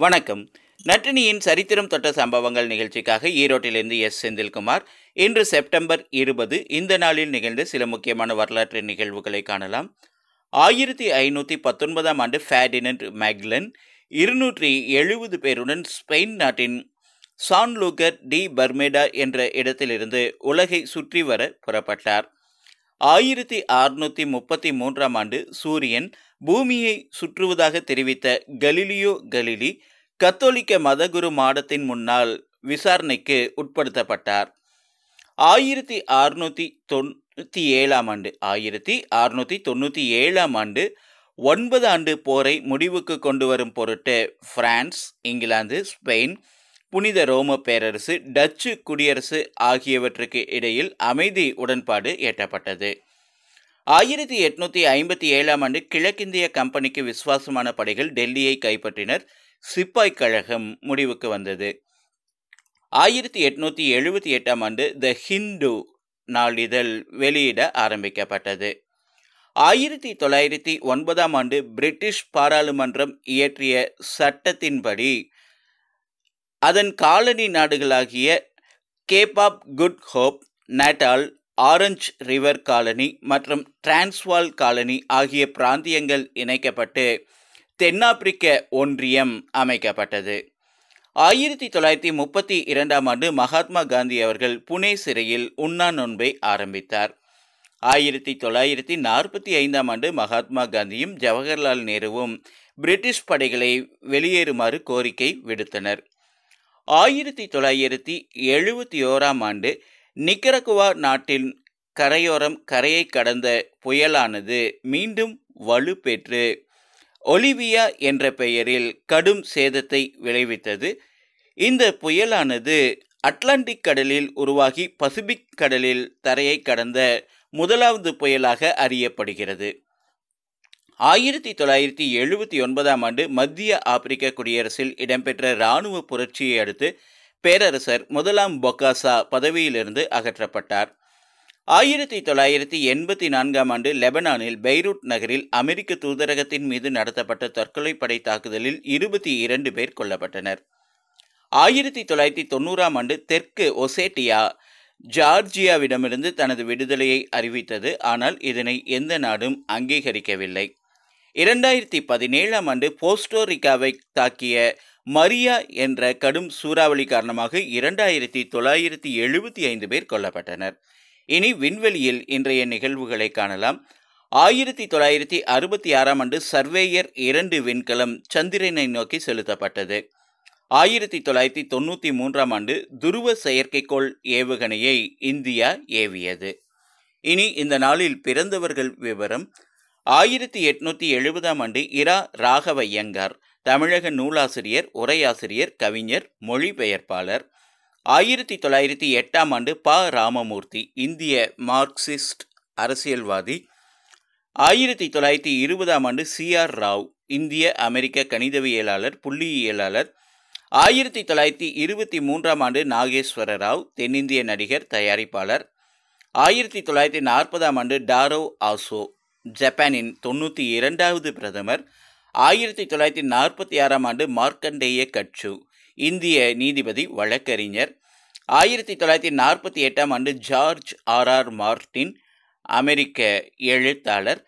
வணக்கம். நட்டினியின் சரித்திரம் தொட்ட சம்பவங்கள் நிகழ்ச்சிக்காக ஈரோட்டிலிருந்து எஸ். செந்தில்குமார். இன்று செப்டம்பர் இருபது இந்த நாளில் நிகழ்ந்த சில முக்கியமான வரலாற்று நிகழ்வுகளை காணலாம். ஆயிரத்தி ஐநூற்றி பத்தொன்பதாம் ஆண்டு ஃபேடினட் மேக்லன் இருநூற்றி எழுபது பேருடன் ஸ்பெயின் நாட்டின் சான் லூகர் டி பர்மேடா என்ற இடத்திலிருந்து உலகை சுற்றி வர புறப்பட்டார். ஆயிரத்தி அறுநூற்றி முப்பத்தி மூன்றாம் ஆண்டு சூரியன் பூமியை சுற்றுவதாக தெரிவித்த கலிலியோ கலிலி கத்தோலிக்க மதகுரு மாடத்தின் முன்னால் விசாரணைக்கு உட்படுத்தப்பட்டார். ஆயிரத்தி அறுநூற்றி தொண்ணூற்றி ஏழாம் ஆண்டு ஆயிரத்தி அறுநூற்றி தொண்ணூற்றி ஏழாம் ஆண்டு ஒன்பது ஆண்டு போரை முடிவுக்கு கொண்டு வரும் பொருட்டு பிரான்ஸ் இங்கிலாந்து ஸ்பெயின் புனித ரோம பேரரசு டச்சு குடியரசு ஆகியவற்றுக்கு இடையில் அமைதி உடன்பாடு எட்டப்பட்டது. ஆயிரத்தி எட்நூத்தி ஐம்பத்தி ஏழாம் ஆண்டு கிழக்கிந்திய கம்பெனிக்கு விசுவாசமான படைகள் டெல்லியை கைப்பற்றினர். சிப்பாய் கழகம் முடிவுக்கு வந்தது. ஆயிரத்தி எட்நூத்தி எழுபத்தி எட்டாம் ஆண்டு த ஹிந்து நாளிதழ் வெளியிட ஆரம்பிக்கப்பட்டது. ஆயிரத்தி தொள்ளாயிரத்தி ஒன்பதாம் ஆண்டு பிரிட்டிஷ் பாராளுமன்றம் இயற்றிய சட்டத்தின்படி அதன் colony நாடுகளாகிய Cape of Good Hope Natal Orange River colony மற்றும் டிரான்ஸ்வால் காலனி ஆகிய பிராந்தியங்கள் இணைக்கப்பட்டு தென்னாப்பிரிக்க ஒன்றியம் அமைக்கப்பட்டது. ஆயிரத்தி தொள்ளாயிரத்தி முப்பத்தி இரண்டாம் ஆண்டு மகாத்மா காந்தி அவர்கள் புனே சிறையில் உண்ணா நோன்பை ஆரம்பித்தார். ஆயிரத்தி தொள்ளாயிரத்தி நாற்பத்தி ஐந்தாம் ஆண்டு மகாத்மா காந்தியும் ஜவஹர்லால் நேருவும் பிரிட்டிஷ் படைகளை வெளியேறுமாறு கோரிக்கை விடுத்தனர். ஆயிரத்தி தொள்ளாயிரத்தி எழுபத்தி ஓராம் ஆண்டு நிக்கரகுவா நாட்டின் கரையோரம் கரையை கடந்த புயலானது மீண்டும் வலுப்பெற்று ஒலிவியா என்ற பெயரில் கடும் சேதத்தை விளைவித்தது. இந்த புயலானது அட்லாண்டிக் கடலில் உருவாகி பசிபிக் கடலில் தரையை கடந்த முதலாவது புயலாக அறியப்படுகிறது. ஆயிரத்தி தொள்ளாயிரத்தி எழுபத்தி ஒன்பதாம் ஆண்டு மத்திய ஆப்பிரிக்க குடியரசில் இடம்பெற்ற இராணுவ புரட்சியை அடுத்து பேரரசர் முதலாம் பொக்காசா பதவியிலிருந்து அகற்றப்பட்டார். ஆயிரத்தி தொள்ளாயிரத்தி எண்பத்தி நான்காம் ஆண்டு லெபனானில் பெய்ரூட் நகரில் அமெரிக்க தூதரகத்தின் மீது நடத்தப்பட்ட தற்கொலைப்படை தாக்குதலில் இருபத்தி இரண்டு பேர் கொல்லப்பட்டனர். ஆயிரத்தி தொள்ளாயிரத்தி தொண்ணூறாம் ஆண்டு தெற்கு ஒசேட்டியா ஜார்ஜியாவிடமிருந்து தனது விடுதலையை அறிவித்தது ஆனால் இதனை எந்த நாடும் அங்கீகரிக்கவில்லை. இரண்டாயிரத்தி பதினேழாம் ஆண்டு போஸ்டோரிக்காவை தாக்கிய மரியா என்ற கடும் சூறாவளி காரணமாக இரண்டாயிரத்தி தொள்ளாயிரத்தி எழுபத்தி ஐந்து பேர் கொல்லப்பட்டனர். இனி விண்வெளியில் இன்றைய நிகழ்வுகளை காணலாம். ஆயிரத்தி தொள்ளாயிரத்தி அறுபத்தி ஆறாம் ஆண்டு சர்வேயர் இரண்டு விண்கலம் சந்திரனை நோக்கி செலுத்தப்பட்டது. ஆயிரத்தி தொள்ளாயிரத்தி தொண்ணூற்றி மூன்றாம் ஆண்டு துருவ செயற்கைக்கோள் ஏவுகணையை இந்தியா ஏவியது. இனி இந்த நாளில் பிறந்தவர்கள் விவரம். ஆயிரத்தி எட்நூற்றி எழுபதாம் ஆண்டு இரா ராகவையங்கார் தமிழக நூலாசிரியர் உரையாசிரியர் கவிஞர் மொழிபெயர்ப்பாளர். ஆயிரத்தி தொள்ளாயிரத்தி எட்டாம் ஆண்டு ப. ராமமூர்த்தி இந்திய மார்க்சிஸ்ட் அரசியல்வாதி. ஆயிரத்தி தொள்ளாயிரத்தி இருபதாம் ஆண்டு சி. ஆர். ராவ் இந்திய அமெரிக்க கணிதவியலாளர் புள்ளியியலாளர். ஆயிரத்தி தொள்ளாயிரத்தி இருபத்தி மூன்றாம் ஆண்டு நாகேஸ்வர ராவ் தென்னிந்திய நடிகர் தயாரிப்பாளர். ஆயிரத்தி தொள்ளாயிரத்தி நாற்பதாம் ஆண்டு டாரோ ஆசோ ஜப்பானின் தொண்ணூற்றி இரண்டாவது பிரதமர். ஆயிரத்தி தொள்ளாயிரத்தி நாற்பத்தி ஆறாம் ஆண்டு மார்க்கண்டேய கட்சு இந்திய நீதிபதி வழக்கறிஞர். ஆயிரத்தி தொள்ளாயிரத்தி நாற்பத்தி எட்டாம் ஆண்டு ஜார்ஜ் ஆர் ஆர் மார்டின் அமெரிக்க எழுத்தாளர்.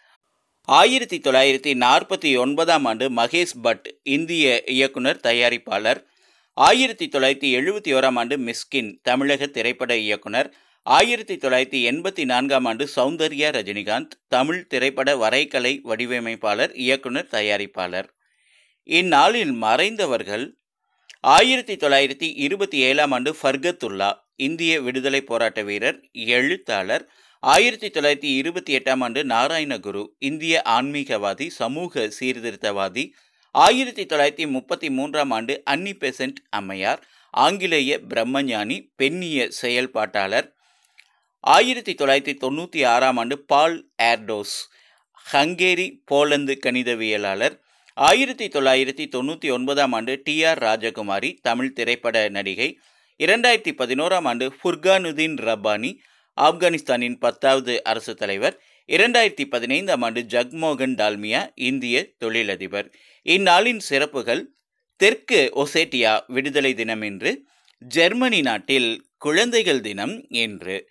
ஆயிரத்தி தொள்ளாயிரத்தி நாற்பத்தி ஒன்பதாம் ஆண்டு மகேஷ் பட் இந்திய இயக்குனர் தயாரிப்பாளர். ஆயிரத்தி தொள்ளாயிரத்தி எழுபத்தி ஓராம் ஆண்டு மிஸ்கின் தமிழக திரைப்பட இயக்குனர். ஆயிரத்தி தொள்ளாயிரத்தி எண்பத்தி நான்காம் ஆண்டு சௌந்தர்யா ரஜினிகாந்த் தமிழ் திரைப்பட வரைகலை வடிவமைப்பாளர் இயக்குனர் தயாரிப்பாளர். இந்நாளில் மறைந்தவர்கள் ஆயிரத்தி தொள்ளாயிரத்தி இருபத்தி ஏழாம் ஆண்டு ஃபர்கத்துல்லா இந்திய விடுதலை போராட்ட வீரர் எழுத்தாளர். ஆயிரத்தி தொள்ளாயிரத்தி இருபத்தி எட்டாம் ஆண்டு நாராயணகுரு இந்திய ஆன்மீகவாதி சமூக சீர்திருத்தவாதி. ஆயிரத்தி தொள்ளாயிரத்தி முப்பத்தி மூன்றாம் ஆண்டு அன்னி பெசன்ட் அம்மையார் ஆங்கிலேய பிரம்மஞானி பெண்ணிய செயல்பாட்டாளர். ஆயிரத்தி தொள்ளாயிரத்தி தொண்ணூற்றி ஆறாம் ஆண்டு பால் ஏர்டோஸ் ஹங்கேரி போலந்து கணிதவியலாளர். ஆயிரத்தி தொள்ளாயிரத்தி தொண்ணூற்றி ஒன்பதாம் ஆண்டு டி ஆர் ராஜகுமாரி தமிழ் திரைப்பட நடிகை. இரண்டாயிரத்தி பதினோராம் ஆண்டு ஃபுர்கானுதீன் ரப்பானி ஆப்கானிஸ்தானின் பத்தாவது அரசு தலைவர். இரண்டாயிரத்தி பதினைந்தாம் ஆண்டு ஜக்மோகன் டால்மியா இந்திய தொழிலதிபர். இந்நாளின் சிறப்புகள் தெற்கு ஒசேட்டியா விடுதலை தினம் என்று ஜெர்மனி நாட்டில் குழந்தைகள் தினம் என்று